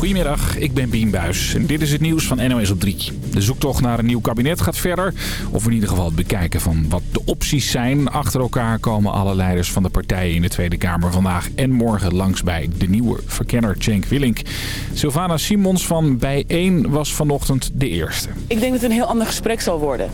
Goedemiddag, ik ben Bien Buis en dit is het nieuws van NOS op 3. De zoektocht naar een nieuw kabinet gaat verder. Of in ieder geval het bekijken van wat de opties zijn. Achter elkaar komen alle leiders van de partijen in de Tweede Kamer vandaag en morgen langs bij de nieuwe verkenner Cenk Willink. Sylvana Simons van Bij1 was vanochtend de eerste. Ik denk dat het een heel ander gesprek zal worden.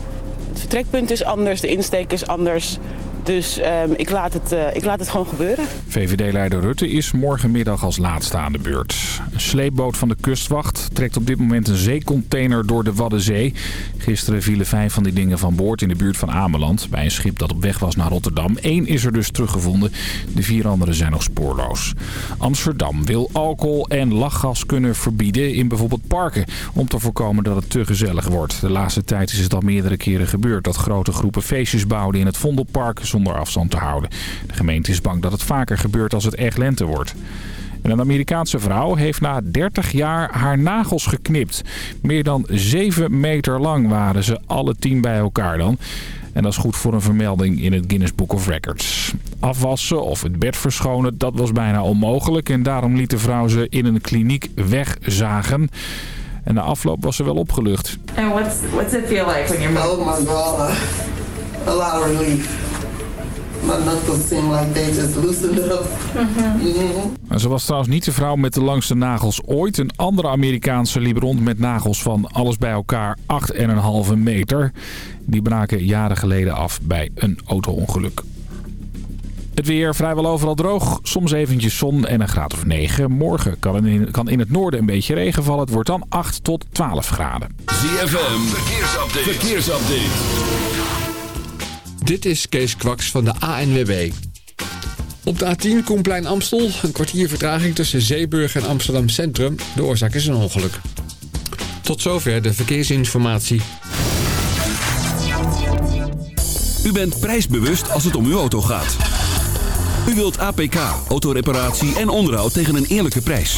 Het vertrekpunt is anders, de insteek is anders. Dus ehm, ik, laat het, eh, ik laat het gewoon gebeuren. VVD-leider Rutte is morgenmiddag als laatste aan de beurt. Een sleepboot van de kustwacht trekt op dit moment een zeecontainer door de Waddenzee. Gisteren vielen vijf van die dingen van boord in de buurt van Ameland... bij een schip dat op weg was naar Rotterdam. Eén is er dus teruggevonden. De vier anderen zijn nog spoorloos. Amsterdam wil alcohol en lachgas kunnen verbieden in bijvoorbeeld parken... om te voorkomen dat het te gezellig wordt. De laatste tijd is het al meerdere keren gebeurd... dat grote groepen feestjes bouwden in het Vondelpark zonder afstand te houden. De gemeente is bang dat het vaker gebeurt als het echt lente wordt. En een Amerikaanse vrouw heeft na 30 jaar haar nagels geknipt. Meer dan 7 meter lang waren ze, alle tien bij elkaar dan. En dat is goed voor een vermelding in het Guinness Book of Records. Afwassen of het bed verschonen, dat was bijna onmogelijk. En daarom liet de vrouw ze in een kliniek wegzagen. En na afloop was ze wel opgelucht. And what's, what's it feel like when you're Oh my god, a lot of relief. My knuckles seem like they just loosened up. Mhm. En Ze was trouwens niet de vrouw met de langste nagels ooit. Een andere Amerikaanse liep rond met nagels van alles bij elkaar 8,5 meter. Die braken jaren geleden af bij een auto-ongeluk. Het weer vrijwel overal droog. Soms eventjes zon en een graad of 9. Morgen kan in, kan in het noorden een beetje regen vallen. Het wordt dan 8 tot 12 graden. ZFM, verkeersupdate. verkeersupdate. Dit is Kees Kwaks van de ANWB. Op de A10 Koenplein Amstel, een kwartier vertraging tussen Zeeburg en Amsterdam Centrum. De oorzaak is een ongeluk. Tot zover de verkeersinformatie. U bent prijsbewust als het om uw auto gaat. U wilt APK, autoreparatie en onderhoud tegen een eerlijke prijs.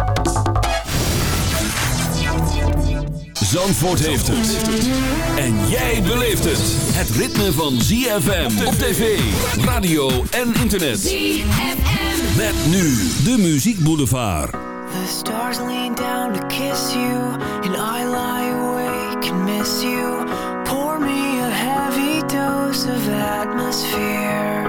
Zandvoort heeft het. En jij beleeft het. Het ritme van ZFM op tv, radio en internet. ZFM. Met nu de Muziek Boulevard. The stars lean down to kiss you, and I lie awake and miss you. Pour me a heavy dose of atmosphere.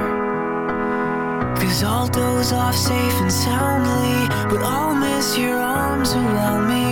Cause I'll doze off safe and soundly, but I'll miss your arms around me.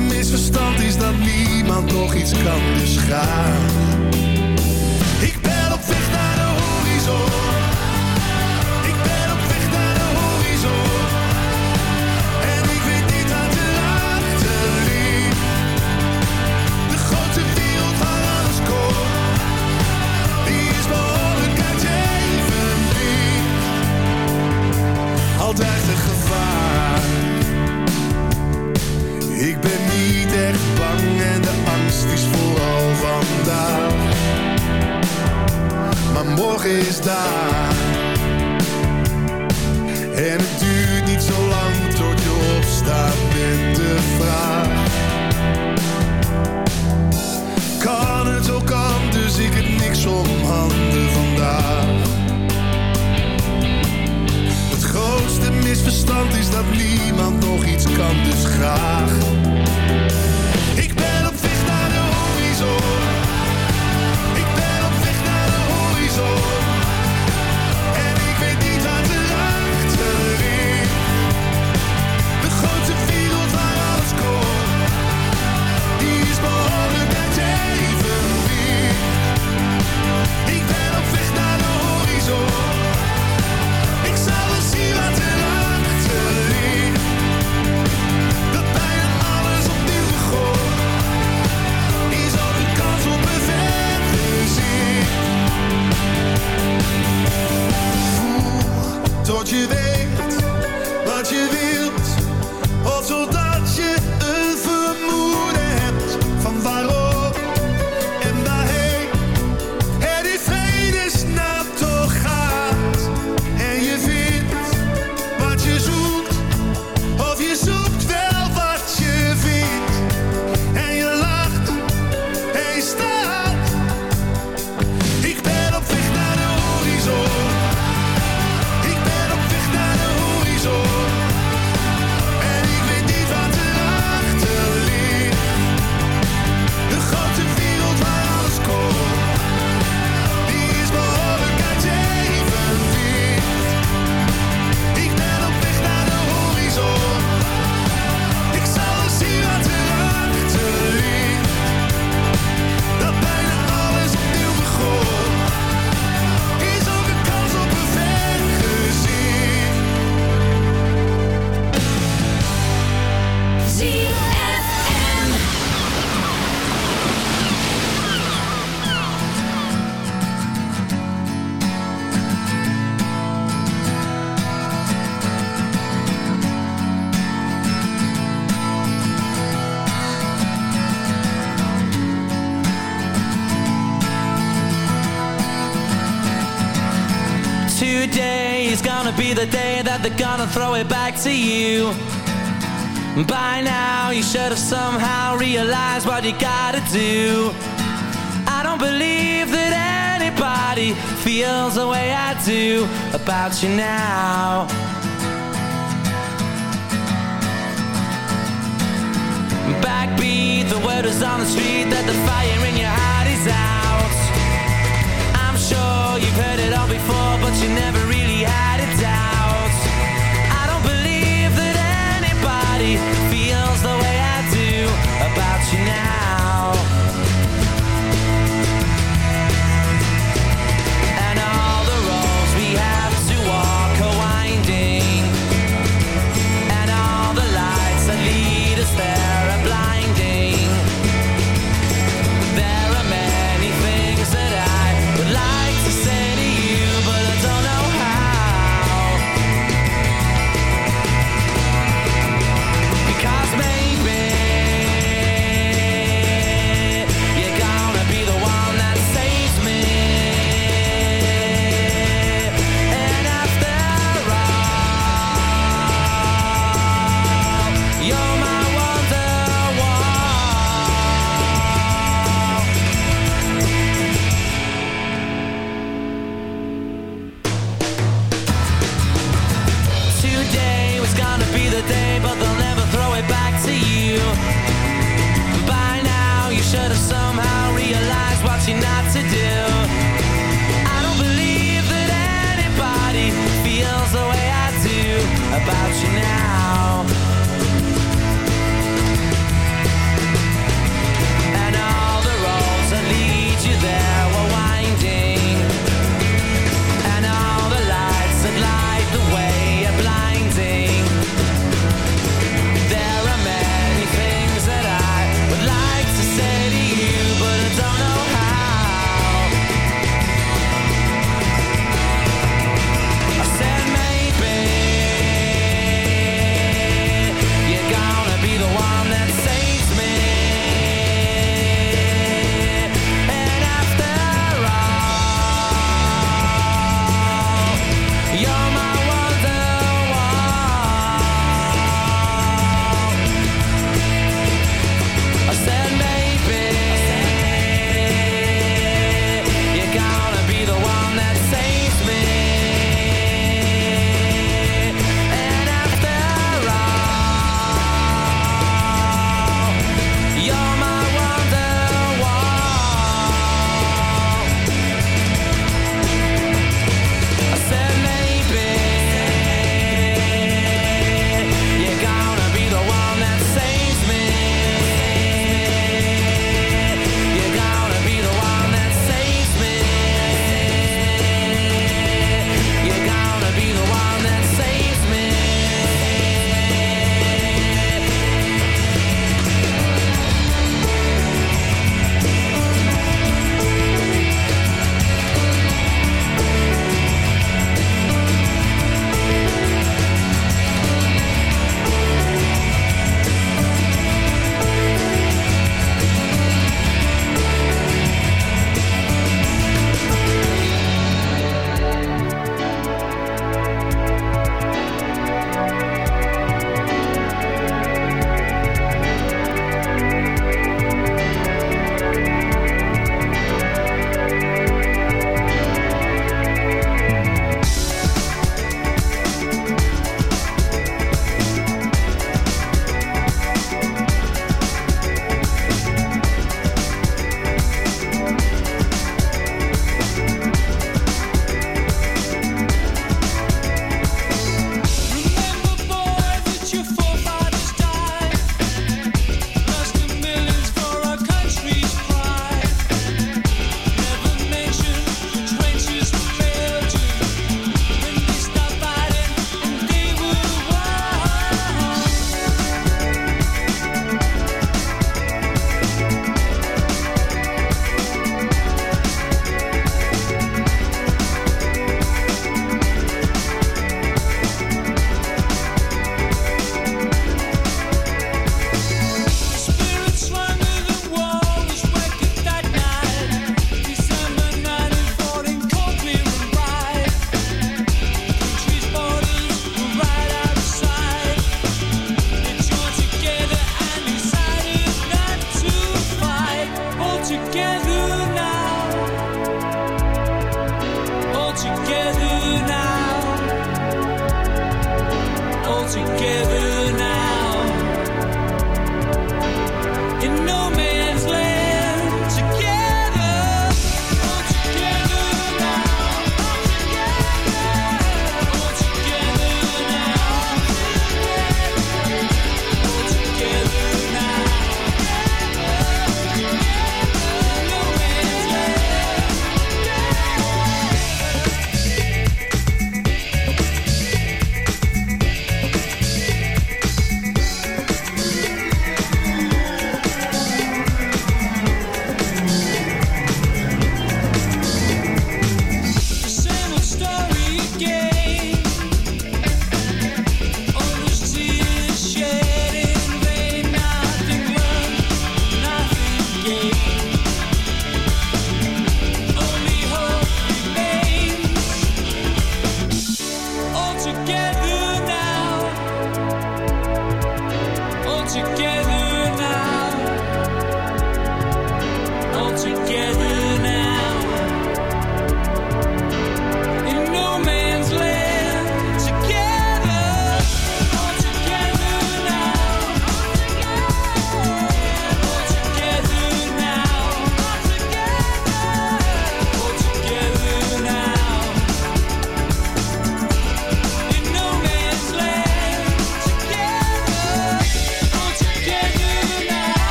misverstand is dat niemand nog iets kan, dus. Ik ben op weg naar de horizon. star to you. By now, you should have somehow realized what you gotta do. I don't believe that anybody feels the way I do about you now.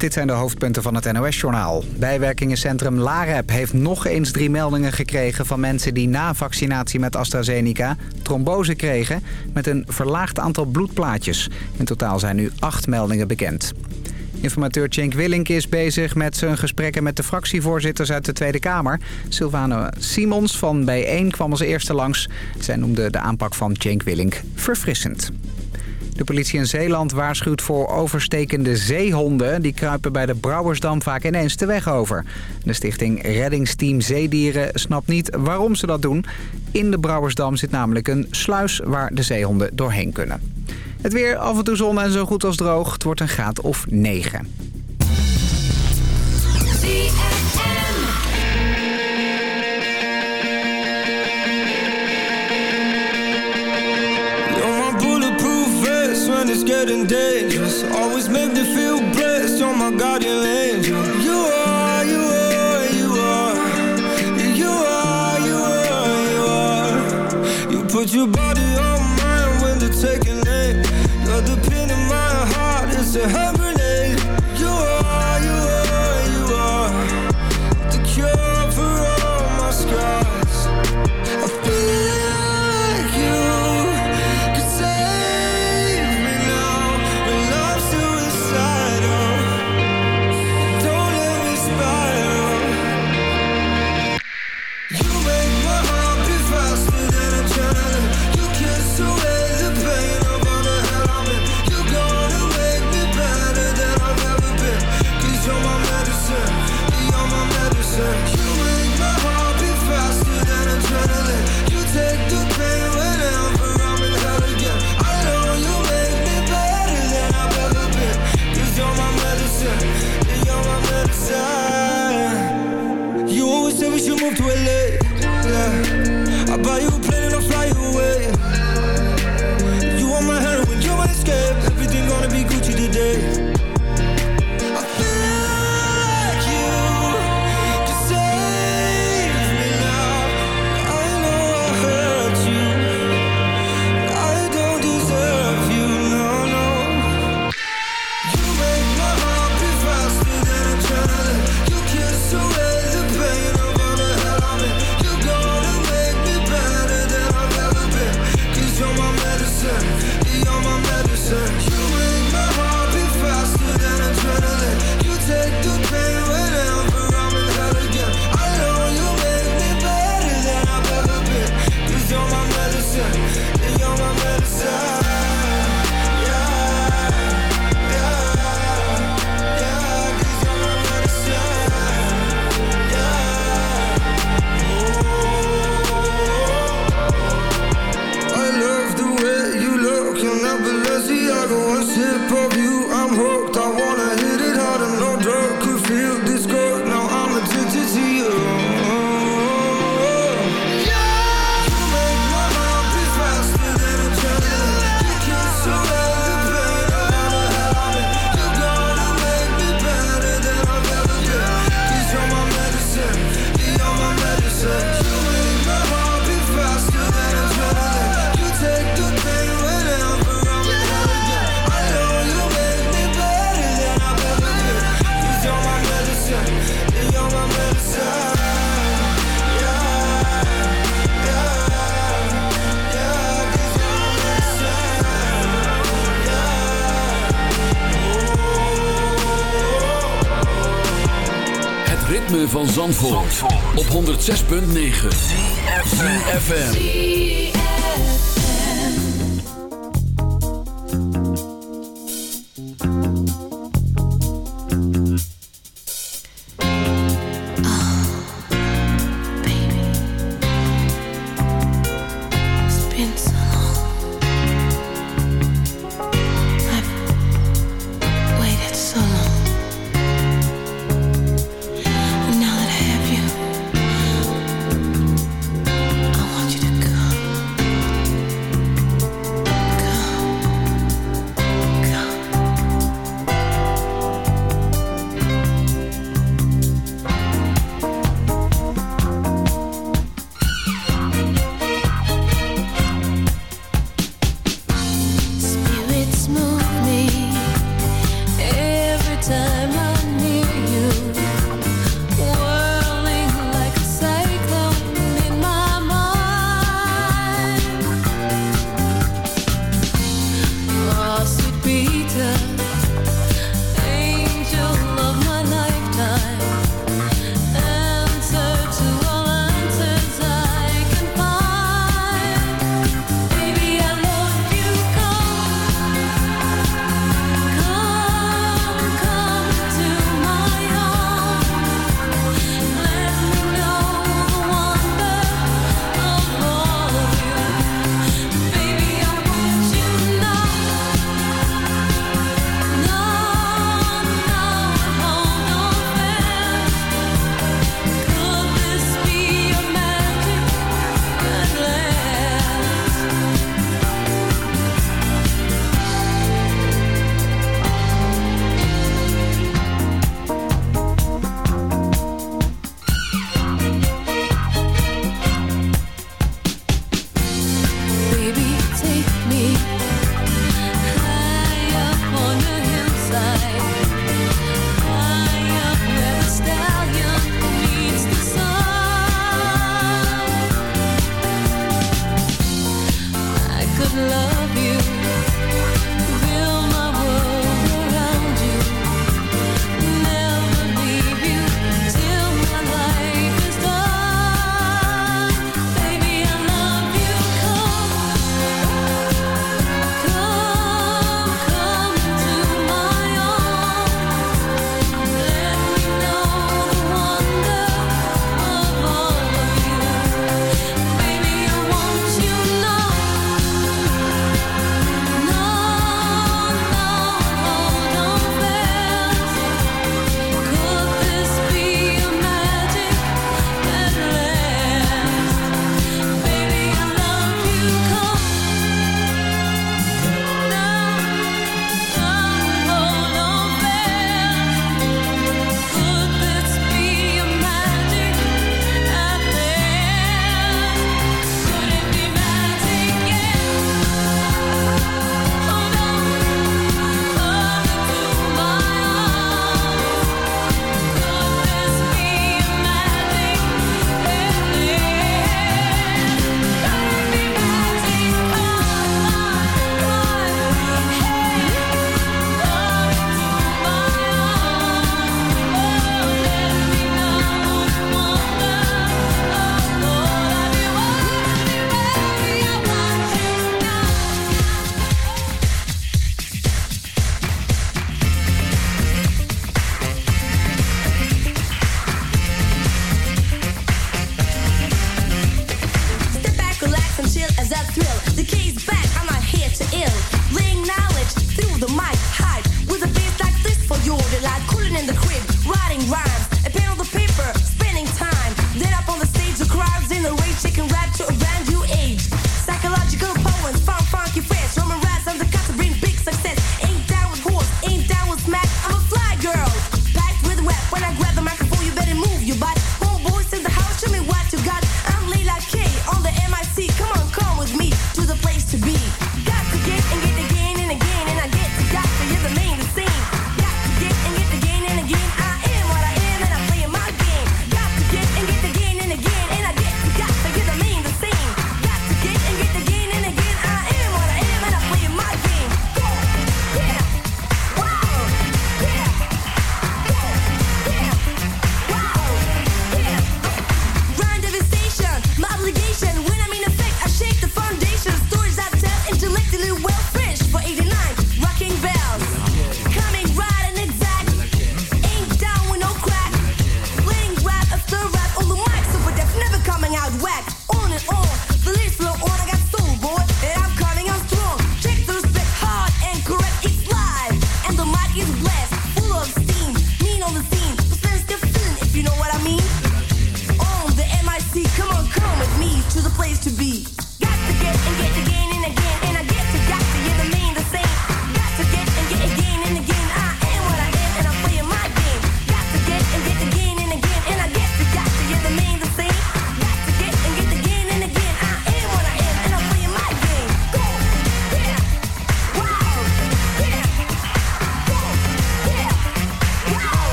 dit zijn de hoofdpunten van het NOS-journaal. Bijwerkingencentrum LAREP heeft nog eens drie meldingen gekregen... van mensen die na vaccinatie met AstraZeneca trombose kregen... met een verlaagd aantal bloedplaatjes. In totaal zijn nu acht meldingen bekend. Informateur Cenk Willink is bezig met zijn gesprekken met de fractievoorzitters uit de Tweede Kamer. Sylvano Simons van B1 kwam als eerste langs. Zij noemde de aanpak van Cenk Willink verfrissend. De politie in Zeeland waarschuwt voor overstekende zeehonden. Die kruipen bij de Brouwersdam vaak ineens de weg over. De stichting Reddingsteam Zeedieren snapt niet waarom ze dat doen. In de Brouwersdam zit namelijk een sluis waar de zeehonden doorheen kunnen. Het weer af en toe zon en zo goed als droog. Het wordt een graad of 9. You're it's getting dangerous. Always make me feel blessed. You're my guardian angel. You are, you are, you are. You are, you are, you are. You put your body on mine when they're taking aim. You're the pin in my heart. It's a hand 106.9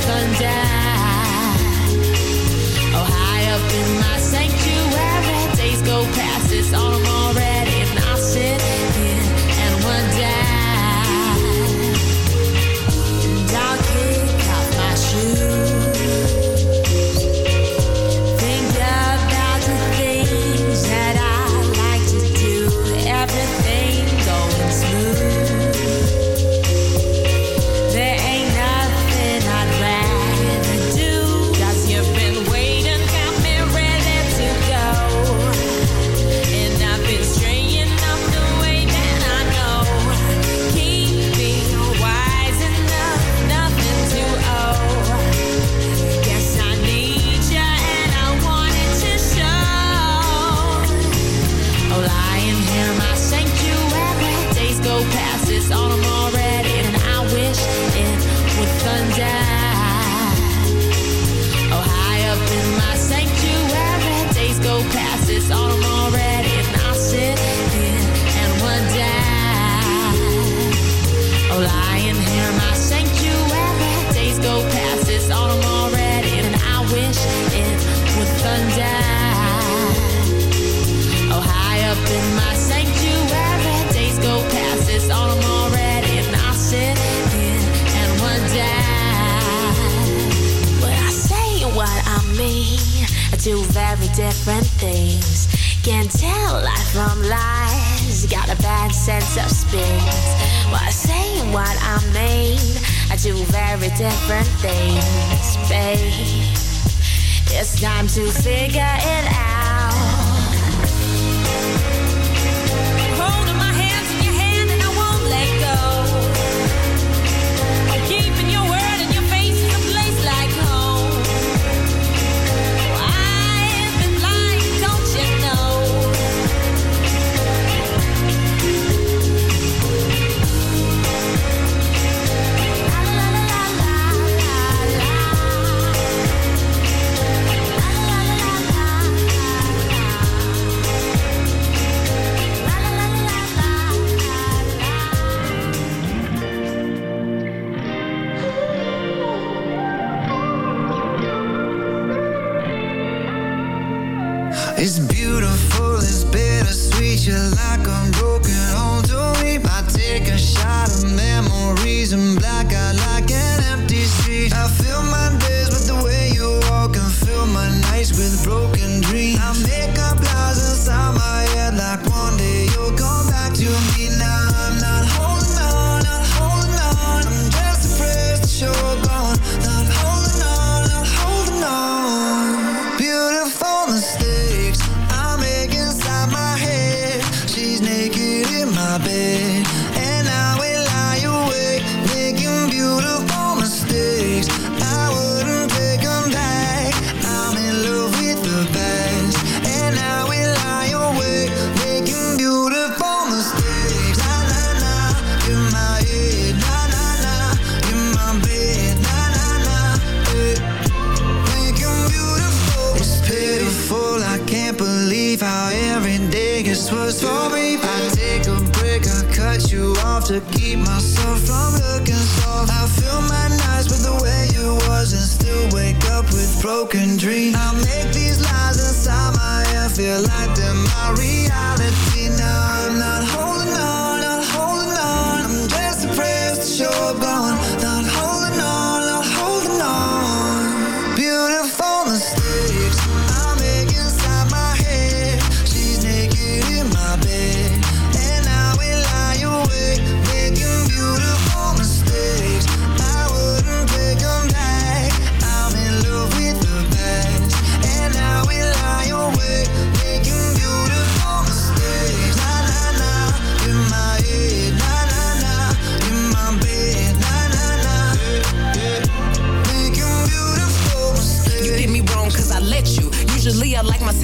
sundown broken dreams.